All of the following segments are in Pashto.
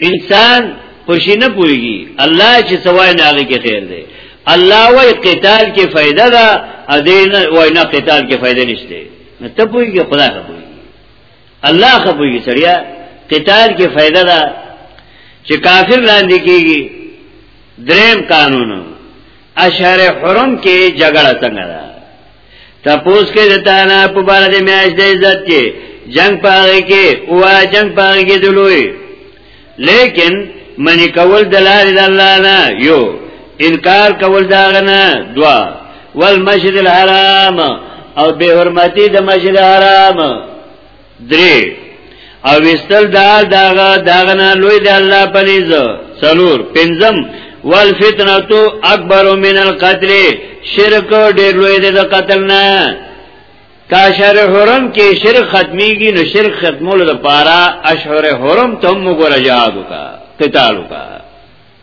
انسان پوشی نه پويږي الله چې سوای نه هغه کې خیر دی الله وای قتال کې فائدہ ده ادین وای نه قتال کې فائدہ نشته نه ته پويږي خدا ته پويږي الله خپويږي سړیا قتال کې فائدہ ده چې کافر لاندې کیږي دریم قانون اشهر حرم کې جګړه څنګه ده تپوس کې د تانا په بار د میاش د عزت کې جنگ پاره کې او جنگ پاره کې دلوي لیکن منی کول د لار د الله نه یو انکار کول دا غنه دوا والمسجد الحرام او به حرمتي د مسجد الحرام درې او وستل دا داغه داغه نه لوی دی الله پنيز څلور پنځم والفتنه تو اکبر من القتل شرک ډېر لوی دی د قتل نه کاشر حرم کې شرک ختميږي نو شرک ختمول لپاره اشهر حرم ته موږ راځو کا قتال وکړه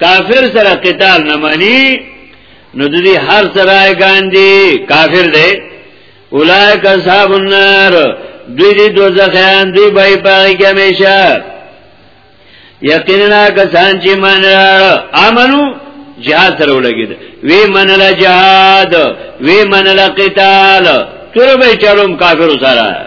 کافر سره قتال نه مانی نو د دې هر سره ګاندي کافر دی اولائک اصحاب النار دوی دی دوزخیان دوی بای پاگی که میشه یقینا کسان چی من را آمنو جهاد سره ولګی ده وی من لا جهاد وی من لا قتال تر به چلوم کافر سره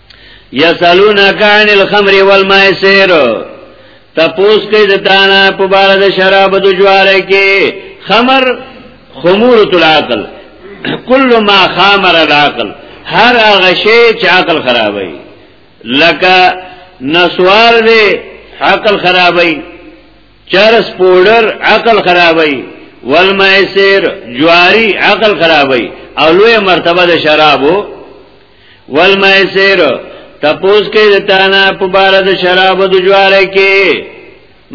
یسالونک عن الخمر والمائسر تپوس کوي د تانا په بار د شراب د جواره کې خمر خمورۃ العقل کل ما خامر العقل هر هغه شی چې عقل خرابوي لکه نسوار دی عقل خرابوي چرس پودر عقل خرابوي والمائسر جواری عقل خرابوي او لوی مرتبه د شرابو والمیسر تپوس کې د تانا په بار د شراب د جواره کې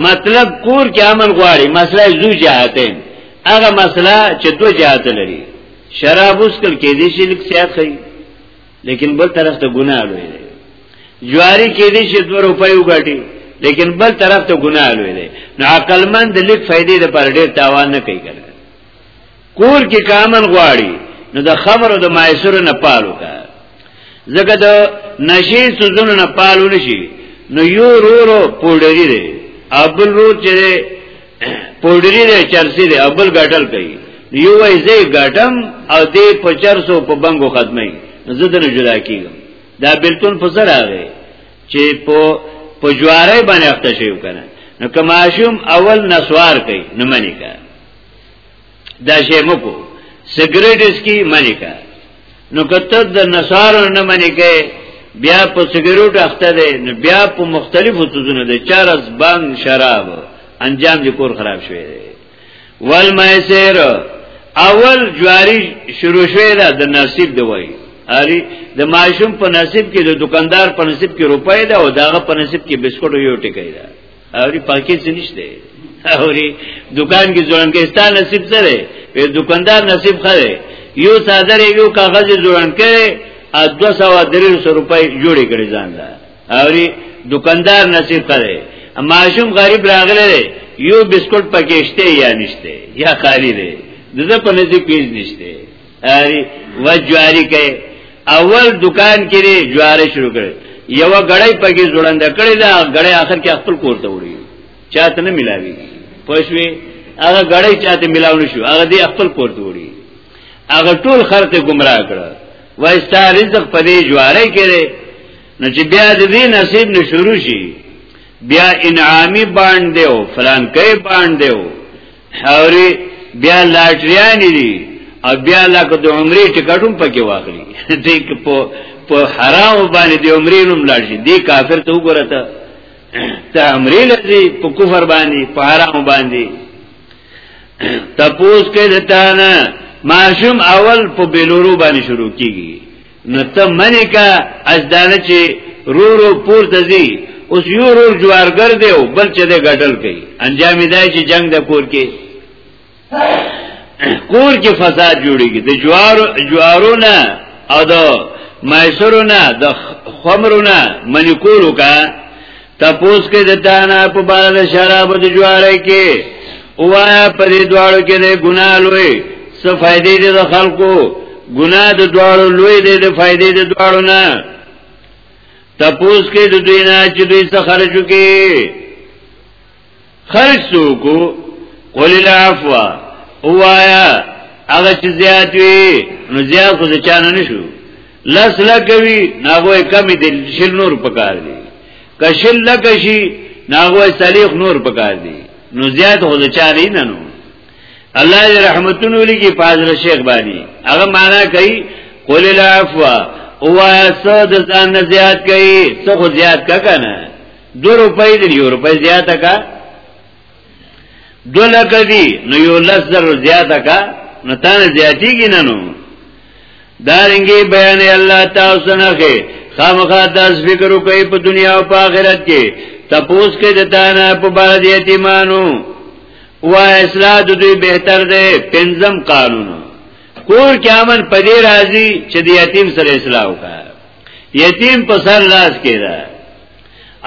مطلب کور کې امن غواړي مسله زو جهاته هغه مسله چې دو جهات لري شراب اسکل کې دي شي لک سیاحت خي لیکن بل طرف ته ګناه لوي جواری کې دي شي 2 روپۍ وګټي لیکن بل طرف ته ګناه لوي نو عقل مند لیک فائدې د پر ډېر تاوان نه کوي کور کې کامن غواړي نو د خمر او د مایسر نه پالو کا زګه د نشي سوزونو نه پالو نشي نو یو رو رو پوډری دی ابل رو چې پوډری دی چرسی دی ابل غټل کوي یو وای زه غټم او دې په چرسو په بنګو ختمي زه دنه جدا کیږم دا بلتون په سره راغی چې په په جواره باندې اخته شي کنه نو کماشوم اول نسوار کوي نو منی کوي دا شی مکو سګریټ اس کی منی کا نو کته د نصارو نه منی کې بیا په سګریټ اخته ده نو بیا په مختلفو سوزونه ده چارز بان شراب انجام دي کور خراب شوی دی ول مایسر اول جواری شروع شوی ده د نصیب دی وای اری د ماشوم په نصیب کې د دکاندار په نصیب کې روپۍ ده او داغه په نصیب کې بسکټ یو ټکی ده اوری پاکی څه نشته اوری دکان کې ځوانګې ستا نصیب سره په دکاندار نصیب خره یو صادر یو کاغذ ځوانګې ا 200 روپۍ جوړې کړې ځان لا اوری دکاندار نصیب خره ماشوم غریب راغله یو بسکټ پکېشته یا نشته یا خالی دی دغه په نزدې پیز نشته اری و جواری کئ اول دکان کې دی جواره شروع کړ یو غړی پکې جوړند کړی دا غړی اخر کې خپل کور ته وړي چاته نه ملاوي پښوی هغه غړی چاته ملاو نشو هغه دی خپل کور ته وړي هغه ټول خرته گمراه کړ وایستا رزق په دې جواره کړي نو چې بیا دې نصیب نشورو شي بیا انعامی باندې او فلان کې باندې او حوري بیا لاټریان دي او بیا لکه د عمرې ټکټوم پکې واخلي دې په په حرام باندې د عمرې نوم لاړ شي دې کافر ته وګوره ته ته عمرې لذي په کفر باندې په حرام باندې تپوس کې دتا نه ماشوم اول په بلورو باندې شروع کیږي نو ته منی کا از دانه چې رو رو پور تزی اوس یو رو جوارګر دی او بل چې ده غټل کوي انجام دی چې جنگ د کور کې کور کې فساد جوړیږي د جوار جوارونه او د مایسرونه د خمرونه منی کولو کا تپوس کې د تانا په بار د شراب د جواره کې اوایا په دې دواړو کې د ګناه لوی څه فائدې دي د خلکو ګناه د دواړو لوی دي د فائدې د دواړو نه تپوس کې د دوی نه چې دوی څه خرچو کې خرج سوکو قول العفو اوایا هغه چې زیات وي نو زیات خو ځانه نشو لس لکوي ناغوې کمی دي شل نور پکار دي کشل لکشي ناغوې صلیخ نور پکار دي نو زیات خو ځانه نه نو الله دې رحمتونو لګي فاضل شیخ باندې هغه معنا کوي قول العفو اوایا سود ځان زیات کوي څه خو زیات کا کنه دو روپۍ دی یو روپۍ زیاته کا دو لکه دی نو یو لس زر زیاته کا نو تانه زیاتیږي نه نو دارنګي بیان الله تاسو نه خې خامخا تاسو فکر وکړئ په دنیا او په آخرت کې تپوس کې د تانه په بار دي یتیمانو و اصلاح د دوی بهتر دی پنځم قانون کور کې امن پدې راځي چې د یتیم سره اصلاح وکړي یتیم په سر لاس کې ده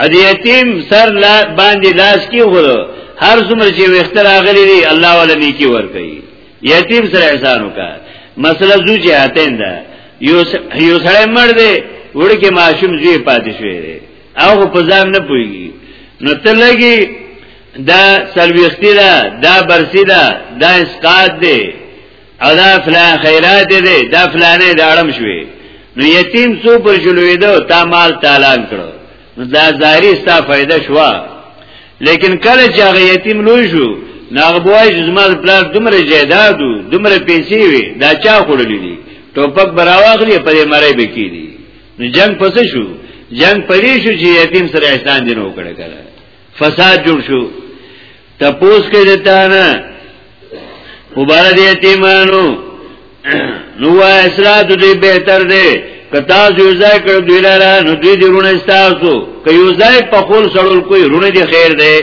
ا دې یتیم سر لا باندې لاس کې غلو هر څومره چې وخت راغلي دي الله ولا نیکی ور کوي یتیم سره احسان وکړه مسله زو چې هاتین ده یو یو سره مړ دی وړکه ماشوم زی پاتې شوی دی او په ځان نه پويږي نو ته لګي دا سلويختی دا دا برسی دا دا اسقاط دی او دا فلان خیرات دی دا فلانې د اړم شوي نو یتیم څو پر شلوې ده تا مال تالان کړو نو دا ظاهري ستا فائدہ شوا لیکن کله چې هغه یتیم لوی شو ناغبوای چې زما د پلار دومره جیدادو دومره پیسې وي دا چا خورلې دي ټوپک براواخلي په دې مړې بکی دي نو جنگ پس شو جنگ پرې شو چې یتیم سره احسان دینو کړه کړه فساد جوړ شو تپوس کې دتا نه مبارک یتیمانو نو اصلاح دې بهتر دی کتا یو ځای کړ دوی لاره نو دوی دې رونه استاسو که یو ځای په خول سړول کوی رونه دې خیر دی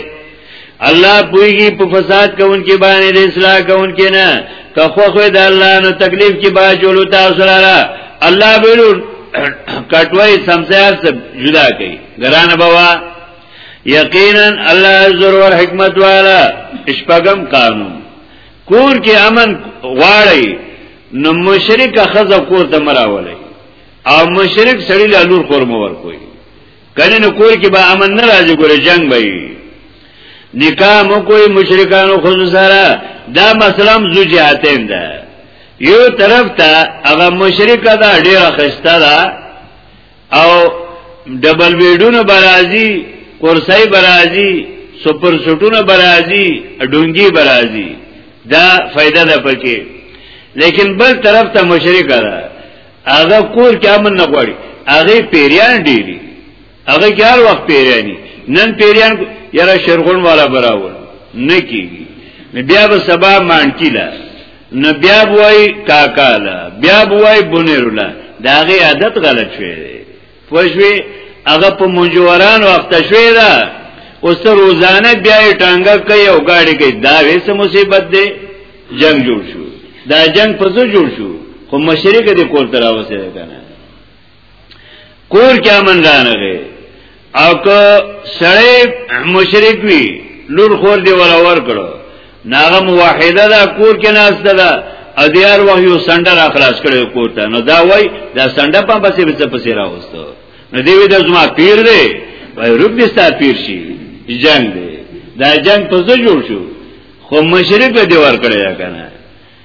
الله پویږي په فساد کوونکې باندې د اصلاح کوونکې نه که خو خو د الله نو تکلیف کې با جوړو تاسو لاره الله بیرو کټوي سمسار سب جدا کوي ګران بوا یقینا الله ضرور حکمت والا شپغم قانون کور کې امن غواړي نو مشرک خزه کور ته مراولي او مشرک سړی له لور خور مور کوي کله نو کور کې به امن نه راځي ګوره جنگ به نکاح مو کوئی مشرکانو خود سره دا مسلم زو جهاتین ده یو طرف ته هغه مشرک ده ډیره خسته ده او ډبل بیډونه برازي کرسۍ برازي سپر سټونه برازي ډونګي برازي دا فائدہ ده پکې لیکن بل طرف ته مشرک ده هغه کور کې امن نه غواړي هغه پیریان ډیری هغه کار وخت پیریانی نن پیریان یاره شرغون والا براول نه کیږي بیا به سبا مانکی لا نه بیا وای کاکالا بیا وای بنیرولا دا غي عادت غلط شوی دی پښوی هغه په منجوران وخت شوی دا اوس ته روزانه بیا ټانګه کوي او گاډي کوي دا وېس مصیبت دی جنگ جوړ شو دا جنگ په څه جوړ شو خو مشرک دې کول تراوسه کنه کور کې امن رانغه او که سړی مشرک وي لور خور دی ولا ور کړو ناغه موحده دا کور کې ناس ده او دیار وه یو سندر اخلاص کړو کور ته نو دا وای دا سندر په پسې پسې پسې راوستو نو دی وی د زما پیر دی وای روب دې ستا پیر شي جنگ دی دا جنگ په زړه جوړ شو خو مشرک دی ور کړی کنه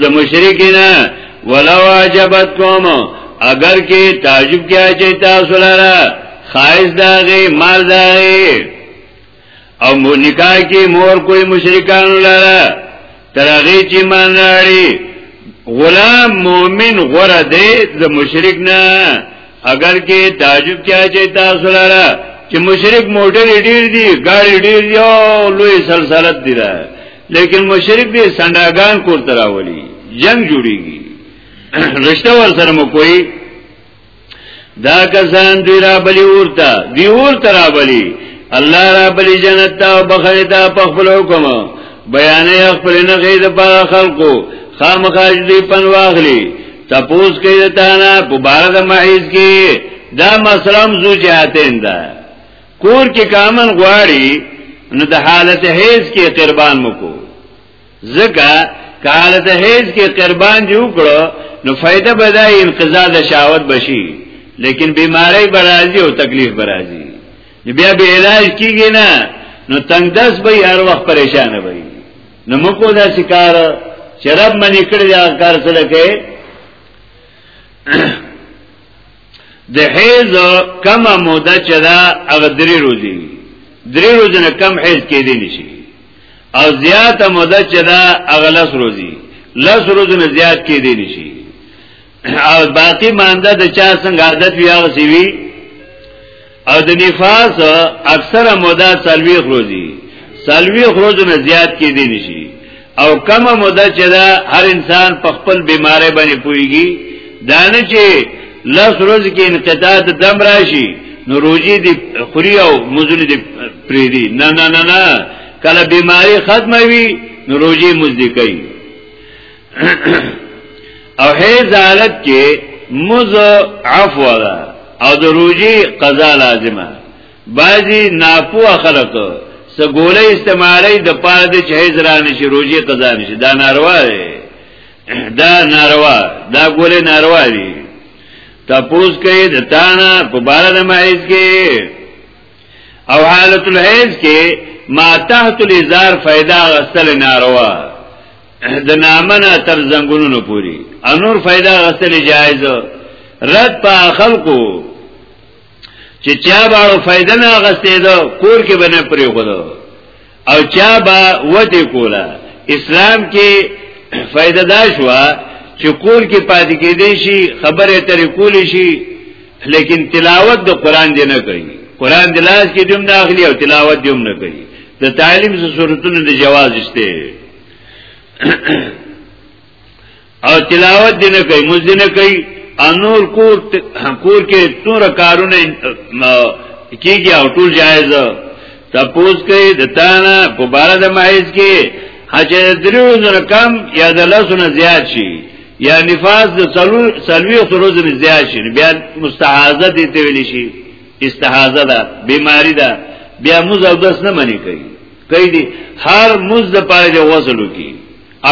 د مشرکینا ولو عجبتکم اگر کې تعجب کیا چې تاسو لاره خایز داغي مال داغي او نکاح کې مور کوئی مشرکان لاره ترغی چې مان راړي غلام مومن غره دی د مشرک نه اگر کې تعجب کیا چې تاسو لاره چې مشرک موټر ډیر دی گاڑی ډیر یو لوی سلسلت دی را لیکن مشرک دې سنداګان کور تراولي جنگ جوړيږي رشتہ ور سره مو کوئی دا کسان دی را بلی ورتا دی ورتا را بلی الله را بلی جنت تا او بخری تا پخبل حکم بیانه اخبر نخی دا پا خلقو خامخاش دی پن واخلی تپوس کئی دا تانا پو بارد محیز کی دا مسلم زو جهاتین دا کور کې کامن غواړي نو د حالت حیز کې قربان مکو ځکه حالت حیز کې قربان دی وکړو نو فائدہ بدای انقضاء د شاوت بشي لیکن بیماری برازي او تکلیف برازي بیا به علاج کیږي نه نو تنگ دس به هر وخت پریشان وي نو مکو دا شکار چې رب منی کړی دا کار سره کوي د حیض کم موده چې دا هغه درې ورځې درې ورځې نه کم حیض کېدی نشي او زیاته موده چې دا هغه لس ورځې لس ورځې نه زیات کېدی نشي او باقی مانده د چا څنګه عادت وی هغه سی وی او د نفاس اکثره موده سلوی خروزی سلوی خروز نه زیات کې دی نشي او کمه موده چې دا هر انسان په خپل بیماری باندې پويږي دا نه چې لس روز کې انقطاع د دم راشي نو روزي دی خوري او مزل دی پریدي نه نه نه نه کله بیماری ختمه وي نو روزي مزدي کوي او هیز حالت کې مز عفو ده او د روجي قضا لازمه بعضی ناپو خلک سګوله استعمالي د پاره د چهیز را نشي روجي قضا نشي دا ناروا دی دا ناروا دا ګوله ناروا دی تپوس کوي د تانا په بار د مایز کې او حالت الحیز کې ما تحت الازار فیدا غسل ناروا د نامنا تر زنګونونو پوری انور فائدہ غسل جایز رد په خلقو چې چا باړو فائدہ نه غستې دو کور کې بنه پرې غلو او چا با وته کولا اسلام کې فائدہ دا شو چې کور کې پاتې کېدې شي خبره ترې کول شي لیکن تلاوت د قران دی نه کوي قران د لاس کې دم داخلي او تلاوت دم نه کوي د تعلیم سره صورتونو د جواز شته او تلاوت دې نه کوي مز دې نه کوي انور کور کور کې تور کارونه کیږي او ټول جایز تپوس کوي د تانا په بار د مایز کې حجه درو زره کم یا د لاسونه زیات شي یا نفاس د سلو سلوي سروز نه زیات شي بیا مستحاضه دي ته ویل شي استحاضه ده بیماری ده بیا موږ او داس نه منی کوي کوي دي هر مز د پاره د غسل کی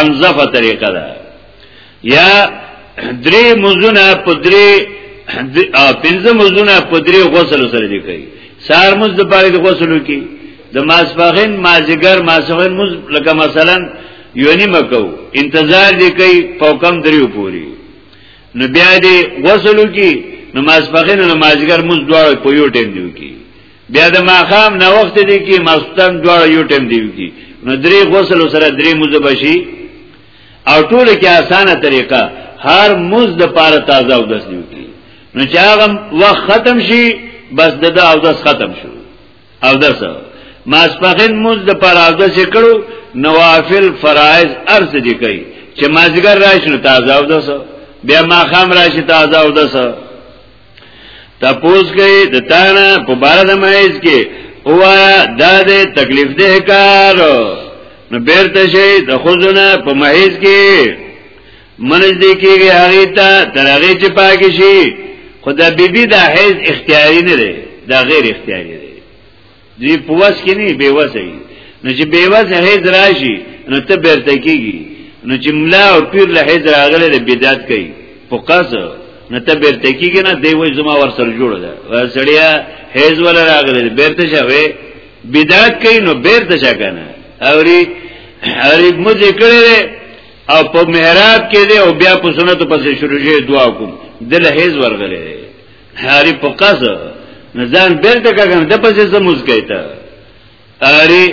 انظفه طریقه ده یا درې مزونه په درې پنځه مزونه په درې غسل سره دي کوي سار مز د پاره د غسل کی د ماسفغین مازیګر ماسفغین مز لکه مثلا یونی مکو انتظار دی کوي فوقم دریو پوری نو بیا دی غسل کی نو ماسفغین نو مازیګر مز دواړه په یو ټیم دی کی بیا د ماقام نه وخت دی کی مستن دوړ یو ټیم دی کی نو درې غسل سره درې موزه بشي او ټول کې اسانه طریقه هر موز د پاره تازه او دس دی کی نو چې هغه وخت ختم شي بس د دا او دس ختم شو او دس ماسپخین موز د پاره او دس کړو نوافل فرائض ارز دی کوي چې مازګر راشنو تازه او دس بیا ماقام راشي تازه او دس تپوس کئی دتانا پو بارد مائز کی اوایا دا دے تکلیف دے کار نو بیرته شي د خزونه په محیز کې منځ دې کېږي هغه ته تر هغه چې پاک شي خدا بیبي بی دا حیز اختیاري نه دی دا غیر اختیاري دی دی پوس کې نه بیوس وي نو چې بیوس هیز راشي نو ته بیرته کیږي نو چې ملا او پیر له هیز راغله د بدعت کوي په قصو نو ته بیرته کیږي نه دی وای زما ور سره جوړ ده سړیا هیز ول راغله بیرته شوي بدعت کوي نو بیرته شا کنه اوري اوري مزه کړي او په محراب کې دی او بیا په سنت پسې شروع شي دعا کوم دل هیز ورغله هاري په قص نه ځان بیرته کاګم د پسې زموز کیته اری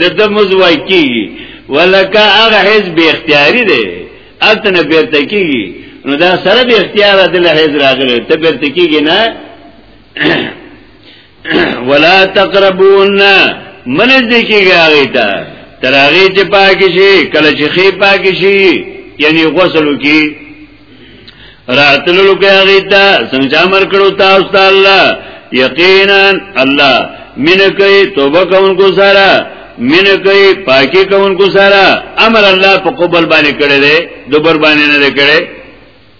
د زموز وای کیږي ولکه هغه حزب به اختیاري دی البته نه بیرته کیږي نو دا سره به اختیار د له حزب راغلی ته بیرته کیږي نه ولا تقربون من ذکی گاغی تا تراغی چه پاکی شی کل چه خی پاکی شی یعنی غسلو کی راتلو که آغی تا سنگچا مر کرو تا استا اللہ یقینا اللہ من کئی توبه کون کو سارا من کئی پاکی کون کو سارا امر اللہ پا قبل بانی کرده دوبر بانی نده کرده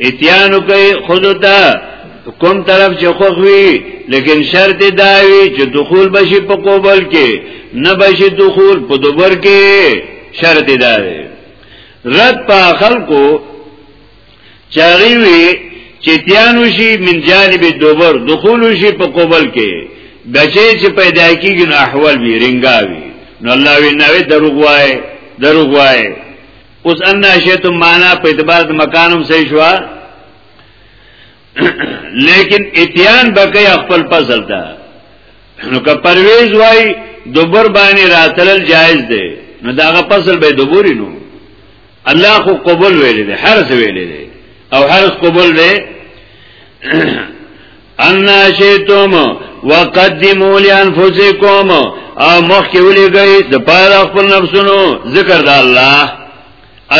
اتیانو کوي خود ته کوم طرف چې خوخوي لیکن شرط داوي چې دخول بشي په قبول کې نه بشي دخول په دوبر کې شرط داوي رد په خلکو چاغي وي چې تیانو شي من جانب دوبر دخول شي په قبول کې بچي چې پیدا کیږي نو احوال وي رنگاوي نو الله وی نوې دروغ وای دروغ وای اوس ان ناشیتم معنا په اعتبار د مکانم صحیح شو لیکن اتیان بقی خپل فصل ته نو که پرویز وای دوبر باندې راتلل جایز دی نو داغه فصل به دوبوري نو الله خو قبول ویلې دی هر څه ویلې دی او هر څه قبول دی انا شیتم وقدموا لانفسکم او مخکې ولېږئ د پاره خپل نفسونو ذکر د الله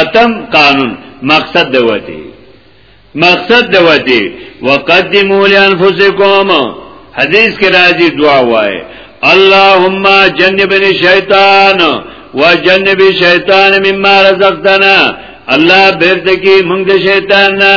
اتم قانون مقصد د وتی مقصد د وتی وقدموا لانفسکم حدیث کې راځي دعا وای اللهم جنبني شیطان وجنب شیطان مما رزقتنا الله بیرته کې موږ د شیطان نه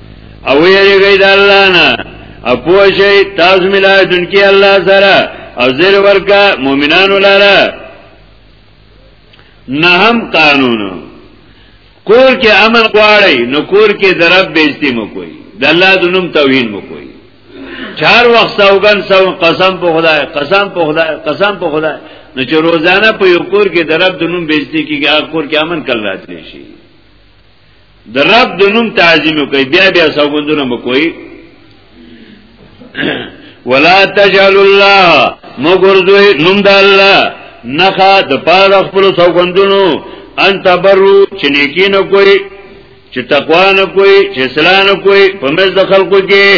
او یریږي د الله نه او پوه شي تاسو ملایتون کې الله سره او زیر ورکا مؤمنانو لاره نهم قانون کور کې امن غواړي نو کور کې درب بیستی مو کوي د الله د نوم توهین مو کوي چار وخت سوګن سو قسم په خدای قسم په خدای قسم په خدای نو چې روزانه په یو کور کې درب د نوم بیستی کیږي هغه کور کې امن کل راتلی شي د رب د نوم تعظیم کوي بیا بیا سوګندونه مکوي ولا تجعل الله مغرزوي نوم د الله نخا د پاره خپل سوګندونو ان تبرو چې نیکی نه کوي چې تقوا نه کوي چې اصلاح نه کوي په مزد خلکو کې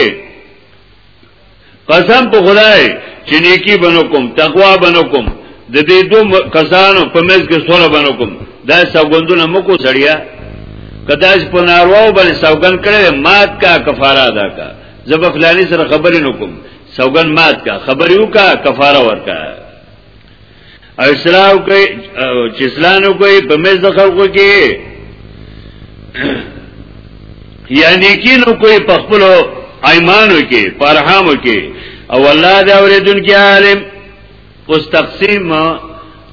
قسم په خدای چې نیکی بنو کوم تقوا بنو کوم د دې دو کسانو په مز کې سره بنو کوم دا سوګندونه مکو سړیا کداش په نارواو بل سوګن کړي مات کا کفاره ادا کا زب فلانی سره خبرې نکوم سوګن مات کا خبرې وکا کفاره ورکا او اصلاح کوي چې اصلاح نو کوي په مز د خلکو کې یعنی کې نو کوي په خپل ایمانو کې پرهامو کې او الله دا اوریدون کې عالم اوس تقسیم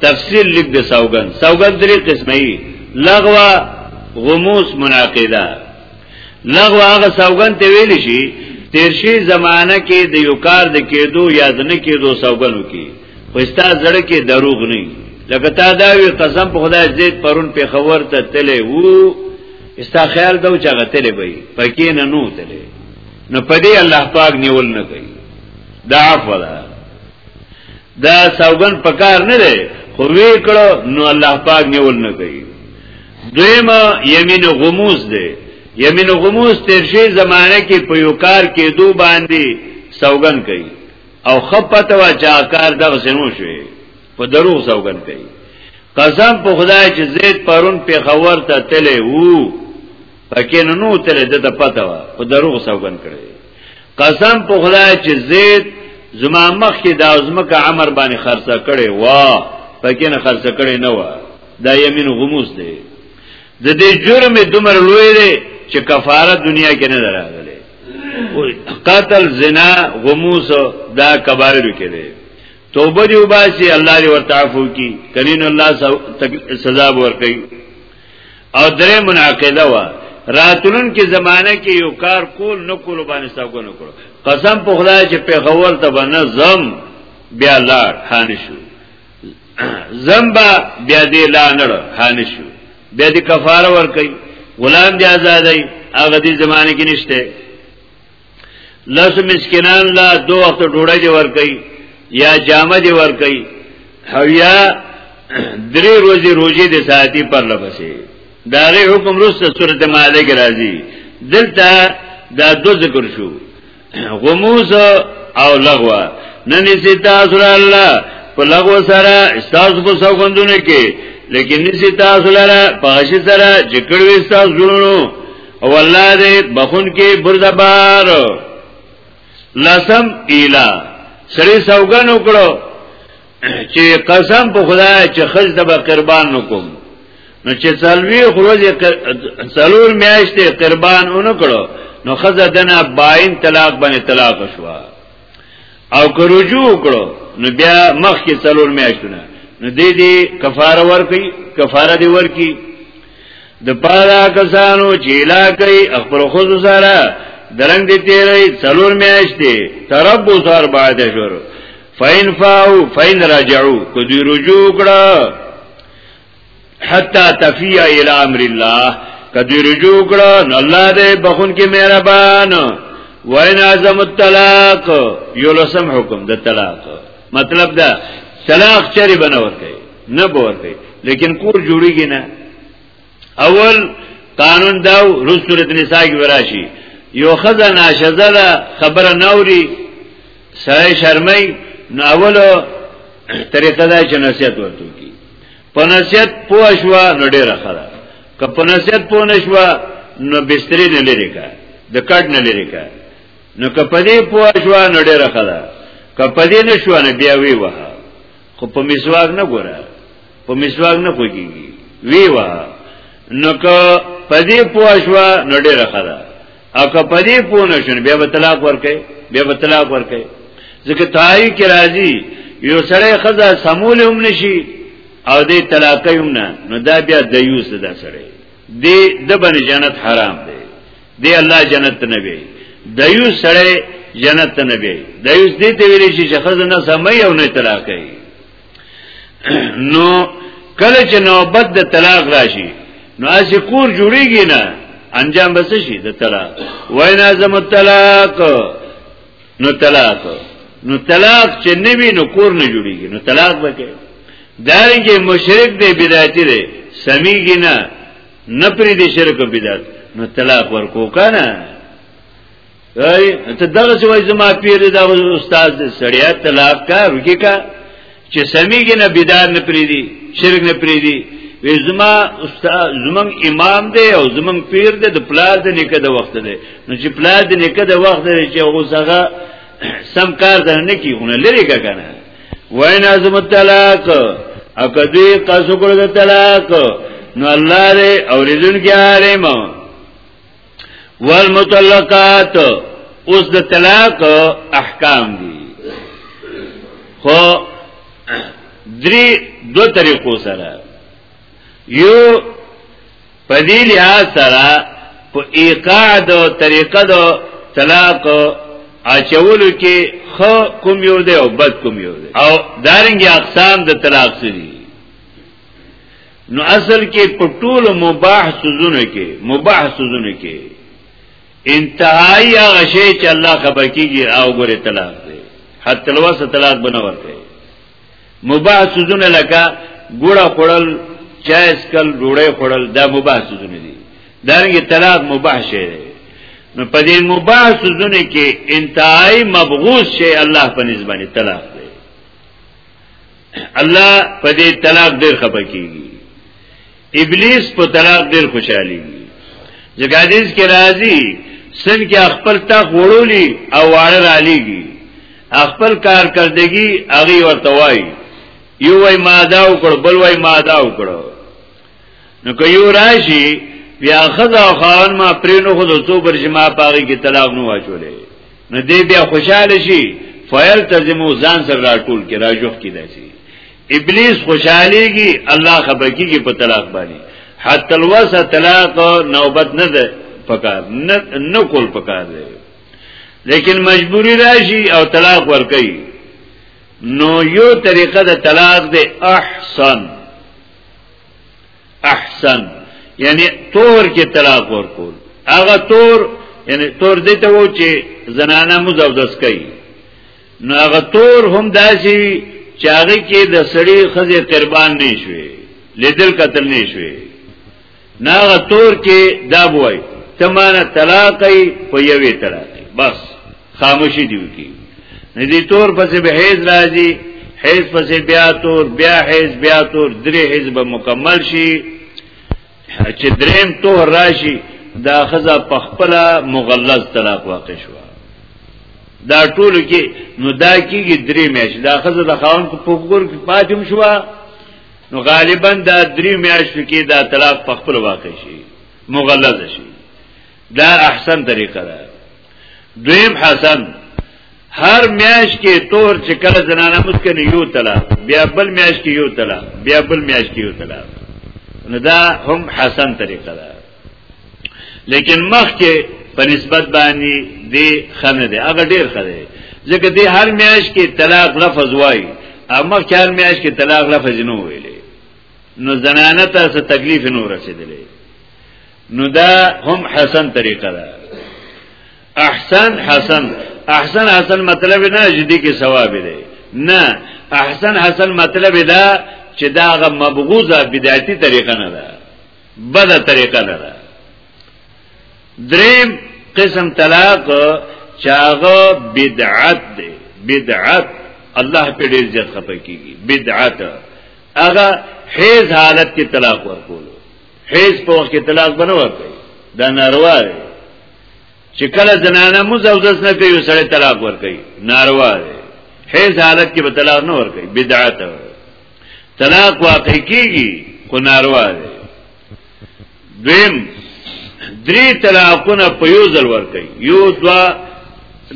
تفسیر لیک د سوګن سوګن درې قسمه ای لغوا غموس مناقضه لغوا هغه سوګن ته ویل شي تیر شي زمانہ کې د یو کار د کېدو یا د نه کېدو سوګنو کې خو ستا زړه کې دروغ نه لکه تا دا وی قسم په خدای زید پرون په خبر ته تلې وو استا خیال دا چې هغه تلې وي پکې نه نو تلې نو پدې الله پاک نیول نه کوي دا عفو ده دا سوګن پکار نه دی خو وی کړو نو الله پاک نیول نه کوي دویمه یمین غموس دی یمین غموس تیر شي زمانه کې په یو کار کې دو باندې سوګن کوي او خپته وا چا کار دغه سنو شوی په دروغ سوګن کوي قسم په خدای چې زید پرون په خبر ته تله وو پکې نو تله د پته وا په دروغ سوګن کړي قسم په خدای چې زید زما مخ کې د ازمکه عمر باندې خرڅه کړي وا پکې نه خرڅه کړي نه وا دا یمین غموس دی د دې جرم دومره لوی دی چې کفاره دنیا کې نه دراغله قتل زنا غموس دا کبائر کې دي توبه دی وباسي الله دې ورته عفو کی کلین الله سزا ورکړي او درې مناقضه وا راتلون کې زمانہ کې یو کار کول نه کول باندې ساګو نه کول قسم په خدای چې پیغور ته باندې زم بیا لار خان شو زمبا بیا دې لا نړ خان شو بیا دې کفاره ور کوي غلام دې آزادای هغه دې زمانه کې نشته لس مسکینان لا دو وخت ډوړی دې ور کوي یا جامه دې ور کوي او یا درې روزي روزي دې ساتي پر لبسه داغه حکم رسته سورته مالک راځي دلته دا دو ذکر شو غموز او لغوه ننی سی تاسو را الله په لغوه سره تاسو په سوګندونه کې لیکن نسی تاسو لره په غشي سره چې کړوي تاسو زړونو او الله دې بخون کې بردبار لسم ایلا سری سوګن وکړو چې قسم په خدای چې خځ د قربان نکوم نو چې څلوي خروج څلور میاشتې قربان اونکړو نو خځ دنه باین طلاق باندې طلاق شو او که رجوع کړو نو بیا مخ کې څلور میاشتونه نو دې دې کفاره ورکي کفاره دې ورکي د پاره کسانو چې لا کوي خپل خود سره درنګ دې تیرې څلور میاشتې تربو سر باندې شروع فین فاو فین رجعو که دوی رجوع کړه حتا تفیع الى امر الله که دوی رجوع کړه الله دې بخون کې مهربان وین اعظم الطلاق یو لسم حکم د طلاق مطلب دا طلاق چری بنور کوي نه بور کوي لیکن کور جوړیږي نه اول قانون داو روز صورت نساء کی براشی یو خزا ناشزه ده خبر نوری سره شرمی نو اولو طریقه دا چې نصیحت ورته کی په نصیحت پوه شو نو ډیره خره که په نصیحت پوه نشو نو بستری نه لري کا د کټ نه لري کا نو که په دې پوه شو نو ډیره خره که په دې نشو نه بیا وی وه خو په مسواک نه ګوره په مسواک نه کوږي وی وا نو که پدې پوښوا نو ډیره خره او که پدې پوه نه شون بیا به طلاق ورکې بیا به طلاق ورکې ځکه تای کې راځي یو سره خزا سمول هم نشي او دې طلاق هم نه نو دا بیا د یوس د سره دې د بن جنت حرام دی دې الله جنت نه وي د یو سره جنت نه وي د یو دې ته ویل شي چې خزا نه سمي او نه طلاق کوي نو کله چې نوبت د طلاق راشي نو اسی کور جوړیږي نه انجام بس شي د طلاق وینا زم طلاق نو طلاق نو طلاق چې نوی نو کور نه جوړیږي نو طلاق بکې دارنګه مشرک دی بدعتي دی سميږي نه نپری دی شرک بدعت نو طلاق ورکو کنه ای ته دغه څه وای زما پیر دا استاد دې سړیا طلاق کا روکی کا چې سميږي نه بيدار نه پری دي شرک نه پری دي وې زما استاد زمون امام دی او زمون پیر دی د پلار د نیکه د وخت دی نو چې پلار د نیکه د وخت دی چې هغه څنګه سم کار در نه کیونه لری کا کنه وای نه زم طلاق اکدی قصو کړو د طلاق نو الله دې اوریدون کې عالم والمطلقات اوس د طلاق احکام دي خو درې دو طریقو سره یو پدې لحاظ سره په ایقاع د طریقه د طلاق اچولو کې خو کوم یو دی او بد کوم یو دی او دارنګ اقسام د طلاق سری نو اصل کې په ټول مباح سوزونه کې مباح سوزونه کې انتهایی هغه شی چې الله خبر کیږي او ګوره طلاق دی حتی لوسه طلاق بنور دی مباح سوزونه لکه ګوړه خړل چای اسکل ډوړې خړل دا مباح سوزونه دي دانګي طلاق مباح شی دی نو په دې مباح سوزونه کې انتهایی مبغوث شی الله په نسبت طلاق الله په دې طلاق ډېر خپکیږي ابلیس په طلاق ډېر خوشحالي ځکه حدیث کې راځي سن کې خپل تا غړولي او واړه راليږي خپل کار کردګي هغه ورته وای یو وای ما دا وکړ بل وای ما دا وکړ نو که یو راشي بیا خدا او خاون ما پرینو خود څو پر جما پاغي کې طلاق نو واچولې نو دې بیا خوشاله شي فایل تزمو ځان سره راټول کې راجوخ کې داسي ابلیس خوشاليږي الله خبرکیږي په طلاق باندې حتی الوسه طلاق نوبت نه ده پکار نه نه کول پکار دی لیکن مجبوری راشي او طلاق ورکړي نو یو طریقه د طلاق د احسن احسن یعنی تور کې طلاق ورکول هغه تور یعنی تور دې ته وو چې زنانه مزودس کوي نو هغه تور هم داسي چې هغه کې د سړي خزه قربان نشوي لیدل قتل نشوي ناغه تور کې دا بوای ته مانه طلاقې په یوې طلاقې بس خاموشي دی کی ندی تور پسې به حیز راځي حیز پسې بیا تور بیا حیز بیا تور درې حیز به مکمل شي چې دریم تور راشي دا خزه په خپل مغلظ طلاق واقع شو دا ټول کې نو دا کېږي درې میاشتې دا خزه د خاون په پوکور کې پاتې شو نو غالبا دا درې میاشتو کې دا طلاق په خپل واقع شي مغلظ شي دا احسن طریقه ده دویم حسن هر میاش کې تور چې کله زنانه مسکن یو طلاق بیا بل میاش کې یو طلاق بیا بل میاش کې یو طلاق نو دا هم حسن طریقه ده لیکن مخ کې په نسبت باندې دی خنه دی هغه ډیر خره ځکه دی هر میاش کې طلاق لفظ وای او مخ کې هر میاش کې طلاق لفظ نه ویلې نو زنانه ته څه تکلیف نه رسیدلې نو دا هم حسن طریقه ده احسن حسن احسن حسن مطلب نه جدي کې ثواب دی نه احسن حسن مطلب دا چې دا غ مبغوزه بدعتي طریقه نه ده بده طریقه نه ده دریم قسم طلاق چاغه بدعت دی بدعت الله په ډیر ځخ خپکیږي بدعت هغه حیز حالت کې طلاق ورکول حیز په وخت کې طلاق بنه ورکړي دا ناروا دی چې کله زنانه مزوجس نه کوي سره طلاق ورکړي ناروا دی حیز حالت کې به طلاق نه ورکړي بدعت طلاق واقع کیږي خو ناروا دی دویم درې طلاقونه په یو ځل ورکړي یو دوا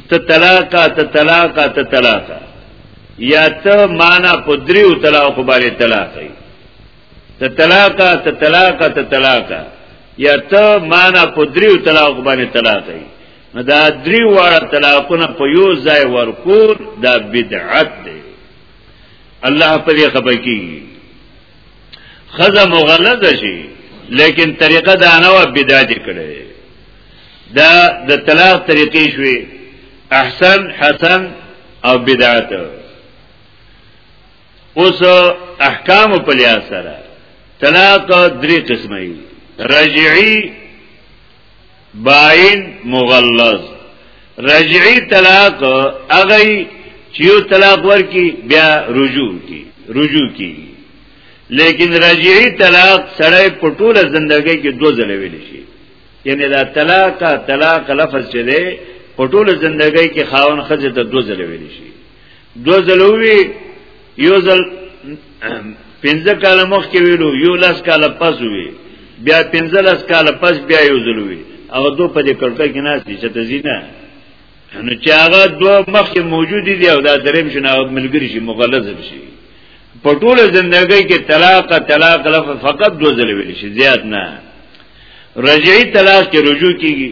ته طلاق ته طلاق ته طلاق یا ته معنا په دریو طلاق باندې طلاق دی ته طلاق ته طلاق ته طلاق یا ته معنا په دریو طلاق باندې طلاق دی نو دا دریو واړه طلاقونه په یو ځای ورکول دا بدعت دی الله په دې خپه کیږي خزه مغلظ شي لیکن طریقه دا نه و بدعت کړي دا د طلاق طریقې شوي احسن حسن او بدعت اوس احکام په لیا سره طلاق درې قسمه رجعي باین مغلظ رجعی طلاق اغی چیو طلاق ورکی بیا رجوع کی رجوع کی لیکن رجعی طلاق سړی په ټوله زندګۍ کې دوه ځله ویل شي یعنی دا طلاق طلاق لفظ چې دی په ټوله زندګۍ کې خاون خځه ته دوه ځله ویل شي دو ځلوي یو ځل پنځه کاله مخ کې ویلو یو لاس کاله پس وی بیا پنځه لاس کاله پس بیا یو ځل وی هغه دو په دې کړکۍ کې ناس دي چې ته زینه نو چې هغه دو مخ کې موجود دي او دا دریم شنه ملګری شي مغلظ شي په ټوله ژوندۍ کې طلاق طلاق لفظ فقط دو ځل ویل شي زیات نه رجعی طلاق کې رجوع کیږي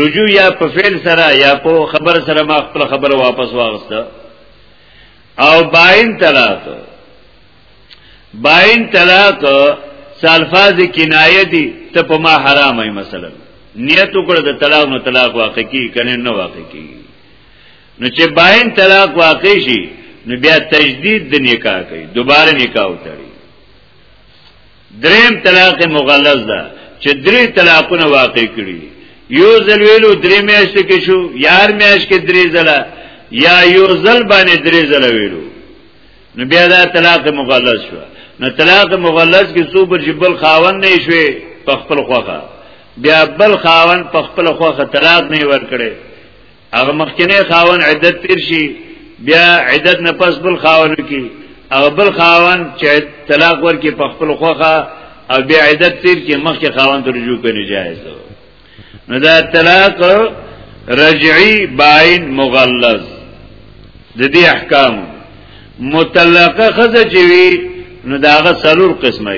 رجوع یا په فعل سره یا په خبر سره ما خپل خبر واپس واغسته او باین طلاق باین طلاق سالفاظ کنایه دي ته په ما حرام ای مثلا نیت وکړه د طلاق نو طلاق واقع کی کنه نه واقع کی نو چې باین طلاق واقع شي نو بیا تجدید د نکاح کوي دوباره نکاح وتړي دریم طلاق مغلظ ده چې درې طلاقونه واقع کړي یو ځل ویلو درې میاشت کې شو یار میاشت کې درې ځله یا یو ځل باندې درې ځله ویلو نو بیا دا طلاق مغلظ شو نو طلاق مغلظ کې څو بر جبل خاون نه شوي په خپل خوخه بیا بل خاون په خپل خوخه طلاق نه ور کړي هغه مخکنی خاون عدت تیر شي بیا عدت نه پس بل خاون کی هغه بل خاون چې طلاق ورکي په خپل خوخه او بیا عدت تیر کې مخکې خاون ته رجوع کوي جایز نو دا طلاق رجعي باین مغلظ د دې احکام مطلقه خزه چوي نو داغه سلور قسمه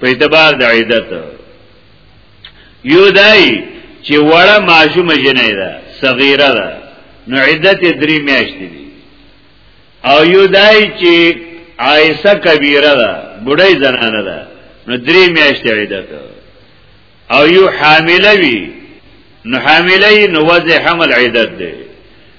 په اعتبار د عیدت یو دای چې وړه ماشوم جنې ده صغیره ده نو عدت درې میاشتې دي او یو دای چې عائشه کبیره ده بډای زنانه ده نو درې میاشتې عدت او یو حامله وی نو حامله نو وځه حمل عدت ده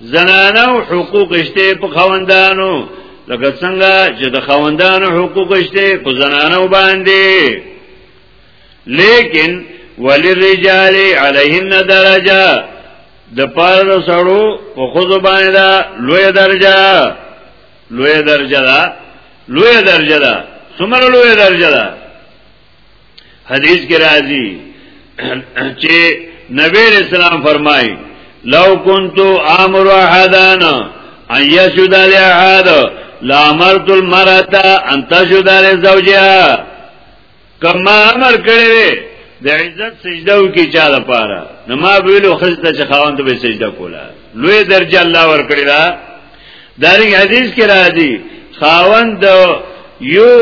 زنانو حقوق شته په خوندانو لکه څنګه چې د خوندانو حقوق شته په زنانو باندې لیکن وللرجال علیهن درجه د پاره د سړو په خود باندې دا لوی درجه لوی درجه دا لوی درجه دا څومره لوی درجه دا حدیث کې راځي چې نبی اسلام فرمای لو كنت امر احدان ان يشهد لاحد لامرت المرأه ان تشهد لزوجها کما امر کړی د عزت سجده وکي چا د پاره نو ما ویلو خزته چې خاوند به سجده کوله لوی درجه الله ور کړی دارنګ حدیث کې راځي خاوند د یو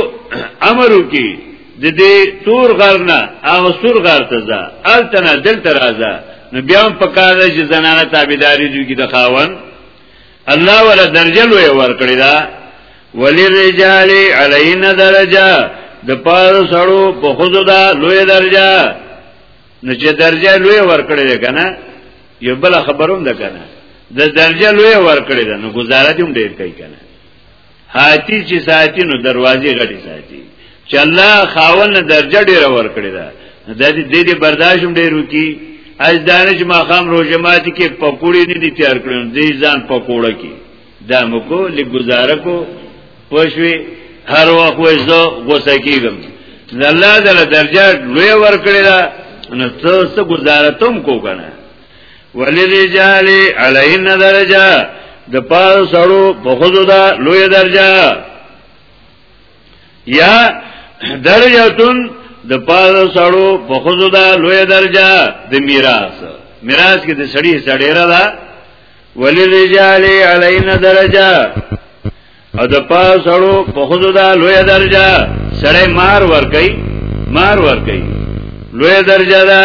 امرو کې د دې تور غرنه هغه سور غر ته ځه التنه دل ته راځه نو بیا هم په کار چې زنانه تابعداري دوی کې د خاوند الله ولا درجه لوی ورکړی دا وللرجال علینا درجه د پاره سړو په خود دا لوی درجه نو چې درجه لوی ورکړی ده کنه یو بل خبروم ده کنه د درجه لوی ورکړی ده نو گزارت هم ډیر کوي کنه هاتی چې ساتي نو دروازې غټي ساتي چې الله خاون درجه ډیر ورکړی ده د دې دې برداشت هم ډیر وکي از دانش ماقام روزه ماتي کې پکوړې نه دي تیار کړم دې ځان پکوړه کې دا مکو لګزاره کو پښوی هر وخت وې زه غوسه کیږم د الله د درجه لوی ور کړی دا نو ته څه گزاره تم کو کنه وللرجال علیهن درجه د پاره سړو په خودو دا لوی درجه یا درجتون د پاره سړو په خودو دا لوی درجه د میراث میراث کې د سړی سړی را ده وللرجال علینا درجه او د پاسړو په خود دا لوی درجه سړی مار ور کوي مار ور کوي لوی درجه ده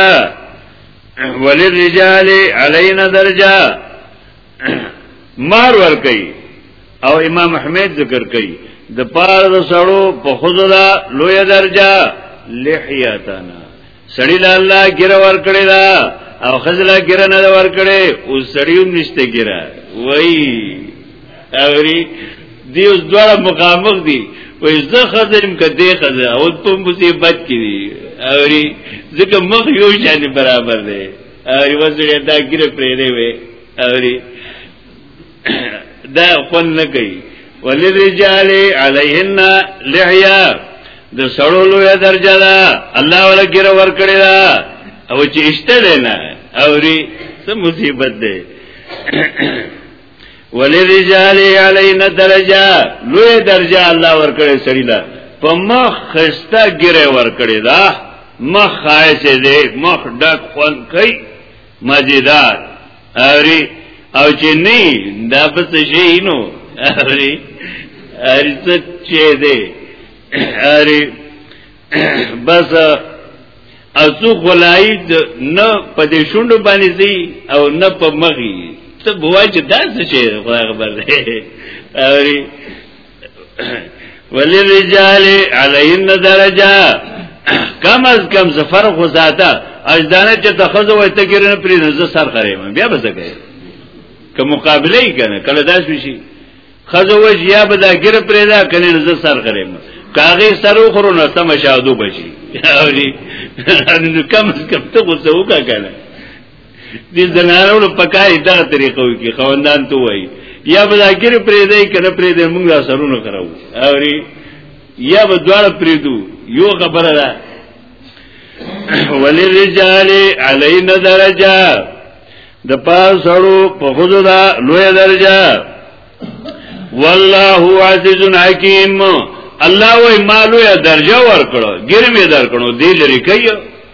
وللرجال علینا درجه مار ور کوي او امام احمد ذکر کوي د پاره د سړو په خود دا لوی درجه لحیاتنا سړی له الله ګره ور کړی دا او خزله ګره نه ور کړی او سړی هم نشته ګره وای اوري دی اوس دواړه مخامخ دي وای زه خزرم کده خزه او په مصیبت کې دي اوري ځکه مخ یو شان برابر دی اوري وځړه دا ګره پرې دی وای اوري دا خون نه کوي وللرجال علیهن لحیا د سړو لوی درجه ده الله ولا ګره ور کړی دا او چې اشته ده نه اوري څه مصیبت ده وللرجال علیهن درجه لوی درجه الله ور کړی سړی لا په مخ خسته ګره ور کړی دا مخ خایسه ده مخ ډک خون کوي مزیدار اوری او چې نه دا پس شي نو اوری اوری څه چې دی اوری بس او څو خلای نه په دې شوند باندې دی او نه په مغي ته بوای چې دا څه شي خدای خبر دی اوری ولی رجال علیهن درجه کم از کم زفر خو ساته اجدانه چې تخزو وای ته ګرنه پرې نه زه سر خریم بیا به څه کوي که مقابله یې کنه کله داس وشي خزو وای یا به دا ګر پرې دا کنه زه سر خریم کاغه سرو خورو نه سم شادو بچي اوري نو کم از کم ته غوسه وکړه دې زنانو له پکاري دا طریقه وي کې خوندان ته وای یا به ذاکر پرې دی کنه پرې دی موږ لا سرونه کراو اوري یا به دواړه پرې دو یو خبره ده وللرجال علین درجه د پاسړو په خودو دا لوی درجه والله عزیز حکیم الله وای مالو یا درجه ورکړو ګرمه درکړو دې لري کوي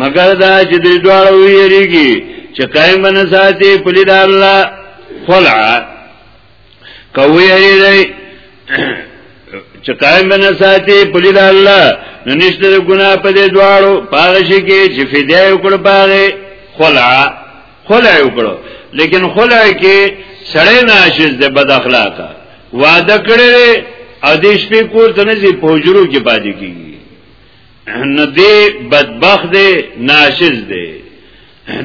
مگر دا چې د دوړ ویریږي چې قائم بن ساتي پلي د الله خلع کوي لري چې قائم بن ساتي پلي د الله نو نشته د ګنا په دې دواړو پاغه شي کې چې فدیه وکړ پاغه خلع خلع وکړ لیکن خلع کې سړی ناشز د بد اخلاقه وعده کړی او دې شپې کور ته نه زی پوجرو کې پاتې کیږي نو دی بدبخت دی ناشز دی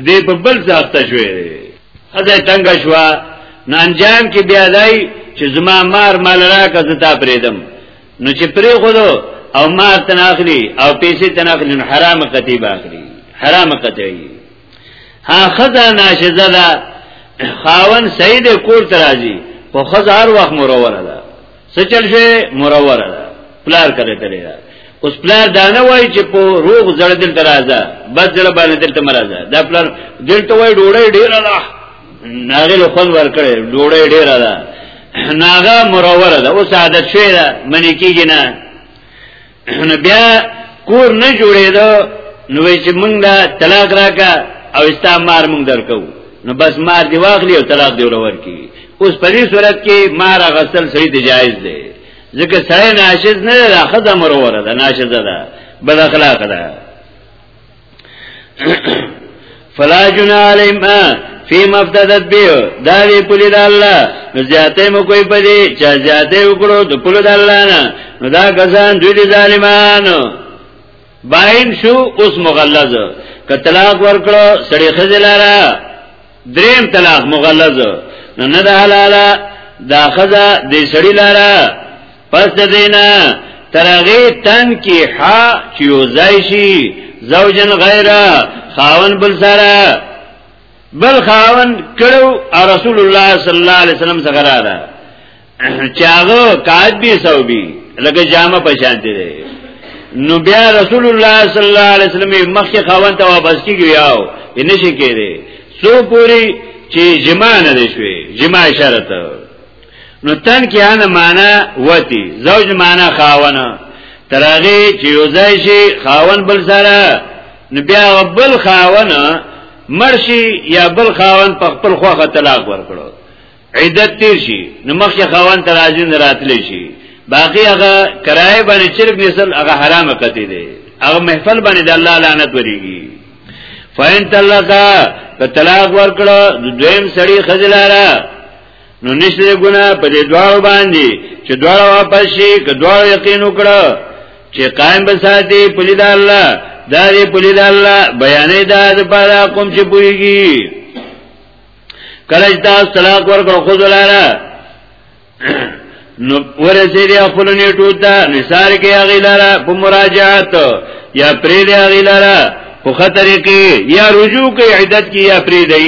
دی په بل ځای ته شوی دی خدای تنگ شوا نو انجام کې بیا دای چې زما مار مال راکه زتا پریدم نو چې پری خودو او مار تناخلی او پیسې تناخلی نو حرام قطعی باخلی حرام قطعی ها خزا ناشزه ده خاون سید کور ترازی خو خزا هر وخت مروره ده سچل شي مروره ده پلار کړی تللی ده اوس پلار دا نه وای چې په روغ زړه دل درازه بس زړه باندې دل تمرازه دا پلار دل ته وای ډوړې ډیر ده ناغه له خپل ور کړې ډوړې ډیر ده ناغه مروره ده اوس عادت شوی ده منی کیږي نه نو بیا کور نه جوړېدو نو چې مونږ دا طلاق راکا او استعمار مونږ درکو نو بس مار دی واخلی او طلاق دی ورور کی اوس په دې صورت کې مار غسل صحیح دی جایز دی ځکه سړی ناشز نه ده خدای مرور ده ناشز ده بد اخلاق ده فلا جنا علیم فی مفتدت بیو داوی پولی دا اللہ نو زیاده مو کوئی پدی چا زیاده اکرو دو پولو دا اللہ نا نو دا کسان دوی دی ظالمانو باین شو اوس مغلظ که طلاق ورکړو سړی خزلارا دریم طلاق مغلظ نو نه د حلاله دا خزا د سړی لاره پس د دینا ترغه تن کې حا چې وزای شي زوجن غیره خاون بل سره بل خاون کړو رسول الله صلی الله علیه وسلم څخه را ده چاغه قائد به سوبي لکه جامه پشان دي نو بیا رسول الله صلی الله علیه وسلم مخکې خاون ته واپس کیږي یاو یې نشي کېږي سو پوری چې جما نه شوي جما شرط نو تن کې ان معنا وتی زوج معنا خاونه ترغه چې یو ځای شي خاون بل سره نو بیا بل خاون مرشي یا بل خاون په خپل خوخه طلاق ورکړو عدت تیر شي نو مخکې خاون تراجین راتلی شي باقی هغه کرای باندې چرګ نسل هغه حرامه کتی دی هغه محفل باندې د الله لعنت وریږي فین تلقا په طلاق ورکړو دویم سړی خزلاره نو نشته ګنا په دې دواړو باندې چې دواړو واپس شي که دواړو یقین وکړه چې قائم بساتی پلی دا الله دا دې پلی دا الله بیانې دا د پاره کوم چې پويږي کله چې تاسو طلاق ورکړو خو دلاله نو ورسې دی خپل نیټو ته نثار کې غیلاره په مراجعات یا پرې دی غیلاره په خطر کې یا رجوع کې عدت کې یا پرې دی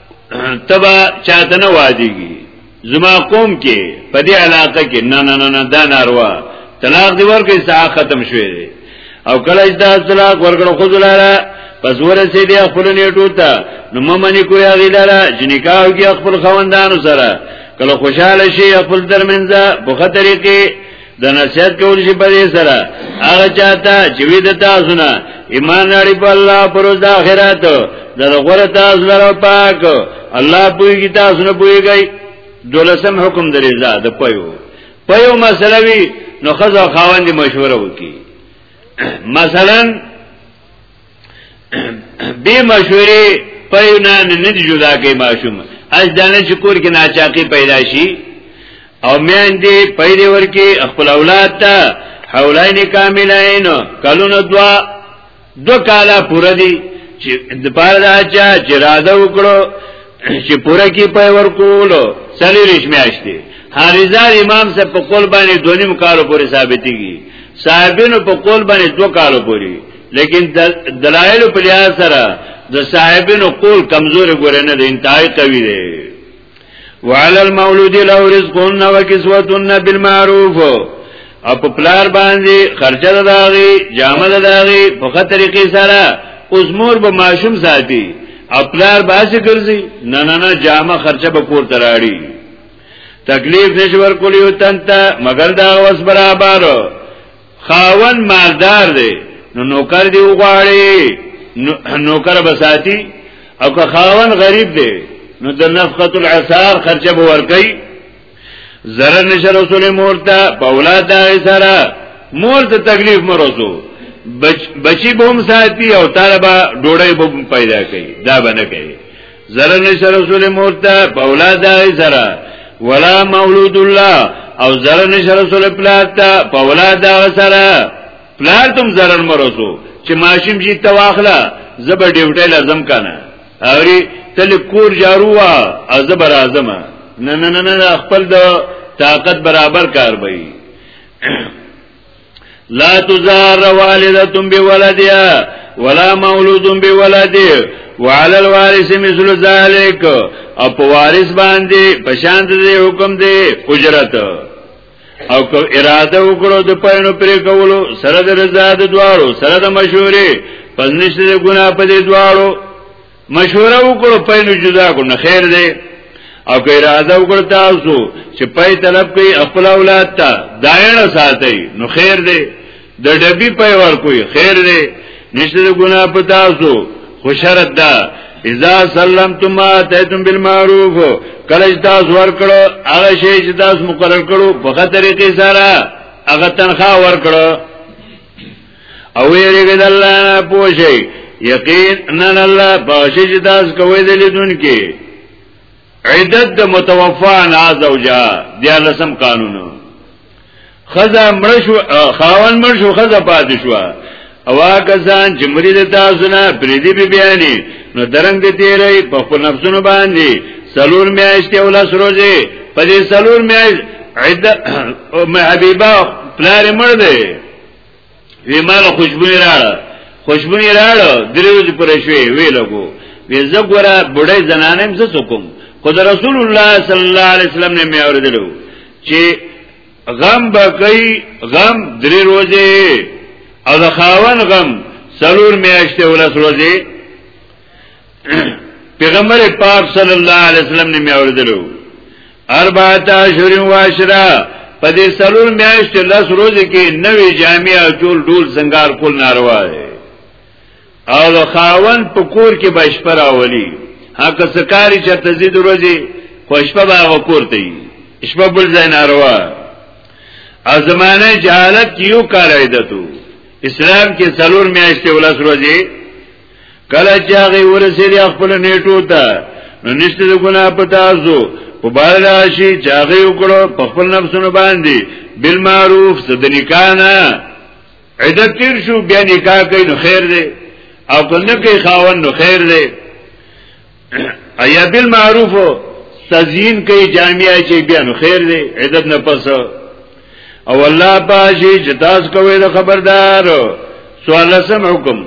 تبا چاته نه واجیږي زما قوم کې په دې علاقه کې نه نه نه دا ناروا طلاق دی ورکه ساه ختم شوی دی او کله چې دا طلاق ورکړو خو دلاله پس ورسې دی خپل نیټو ته نو ممنې کوی هغه دلاله چې نکاح کې خپل خوندانو سره کله خوشاله شي خپل درمنځه په خطرې کې د نصیحت کول شي په دې سره هغه چاته چې وي د تاسو نه ایمان لري په الله پر د آخرت د غره تاسو لره پاک الله پويږي تاسو نه پويږي دولسم حکم د رضا د پيو پيو مسله وي نو خزا خاوند مشوره وکي مثلا به مشورې په نه نه جدا کوي ماشوم اج دانه چې کور کې ناچاقي پیدا شي او میان دې پیدا ورکی خپل اولاد ته حولین کاملین کلون دوا دو کالا پورا دی چې د پاره دا چې راده وکړو چې پوره کې پای ورکول سړي رشمیاشتي حارزار امام صاحب په قول باندې دونیم کالو پورې ثابتېږي صاحبینو په قول باندې دو کالو پورې لیکن دلایل په لحاظ سره د صاحبینو قول کمزور ګورې نه دی انتهای قوي دی وعلى المولود له رزقهن وكسوتهن بالمعروف او په پلار باندې خرچه د داغي جامه د داغي په خه طریقې سره اوس مور به ماشوم ساتي او پلار به څه ګرځي نه نه نه جامه خرچه به کور تراړي تکلیف نشور کولی او تنتا مگر دا وس برابر خاون مالدار دی نو نوکر دی وغواړي نوکر به ساتي او که خاون غریب دی نو د نفقه العصار خرچه به ورکي ضرر نشه رسول مور ته په اولاد دا سره مور ته تکلیف مرسو بچ بچی به هم ساتي او طالبا ډوړې به پیدا کوي دا بنه کوي ضرر نشه رسول مور ته په اولاد دا سره ولا مولود الله او ضرر نشه رسول پلار ته په اولاد دا سره پلار تم ضرر مرسو چې ماشوم جی تواخله زبر ډیوټه لازم کنه اوری تل کور جارو وا از بر اعظم نه نه نه نه خپل د طاقت برابر کار بې لا تزار والده بولدها ولا مولود بولده وعلى الوارث مثل ذلك او په وارث باندې پشان دې حکم دې اجرت او کو اراده وکړو د پاینو پرې کولو سره د رضا د دوارو سره د مشورې پس نشته د ګناه په دې دوارو مشوره وکړو پاینو جدا کو نه خیر دی او که اراده وکړ تاسو چې پای طلب کوي خپل اولاد ته دایره ساتي نو خیر دی د ډبی پای ورکوي خیر دی نشته د ګناه په تاسو خو شرط ده اذا سلمتم ما تیتم بالمعروف کله چې تاسو ورکړو هغه شی چې تاسو مقرر کړو په خاطر طریقې سره هغه تنخواه ورکړو او یریګ د الله نه پوښي یقینا الله پوښي چې تاسو کوی دلیدون کې عدت د متوفا عن زوجها دیا لسم قانون خزا مرشو خاون مرشو خزا پاتې شو او کسان چې مرید تاسو نه پریدي به بیانې نو درنګ دې تیرې په خپل نفسونو باندې سلور میاشتې او لس ورځې په دې سلور میاشت عدت ام حبیبه پلار مړ دی وی ما خوشبوې راړه خوشبوې راړه دریو چې پر شوې وی لګو وی زګورا بډای زنانه هم څه کوم خو د رسول الله صلی الله علیه وسلم نه مې اوریدلو چې غم به کوي غم درې ورځې او د خاون غم سلور میاشتې ولس ورځې پیغمبر پاک صلی الله علیه وسلم نه میاوردلو اربعه اشهر و عشرا په دې سلور میاشت لس روز کې نوې جامع او ټول ډول سنگار کول ناروا دی او د خاون په کور کې بشپر اولی هغه سکاري چې تزيد روزي خوشبه باغ کوته شپه بل ځای ناروا او زمانه جهالت کې یو کار ایدتو اسلام کې څلور میاشتې ولس روزي کله چې هغه ورسېږي خپل نیټو ته نو نشته د ګنا په تاسو په بار راشي چې هغه وکړو په خپل نفسونو باندې بالمعروف د نکانا عدت تیر شو بیا نکاح کوي نو خیر دی او کنه کوي خاون نو خیر دی ایا بالمعروف تزیین کوي جامعه چې بیا نو خیر دی عدد نه پس او الله پاشي چې تاسو کوی د خبردار سوال سم حکم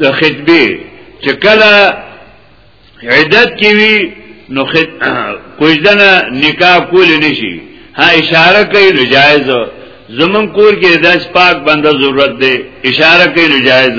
د خطبه چې کله عدد کې وي نو خط کوجدنه نکاح کول نشي ها اشاره کوي نو جایز زمون کور کې داس پاک بنده ضرورت دی اشاره کوي نو جایز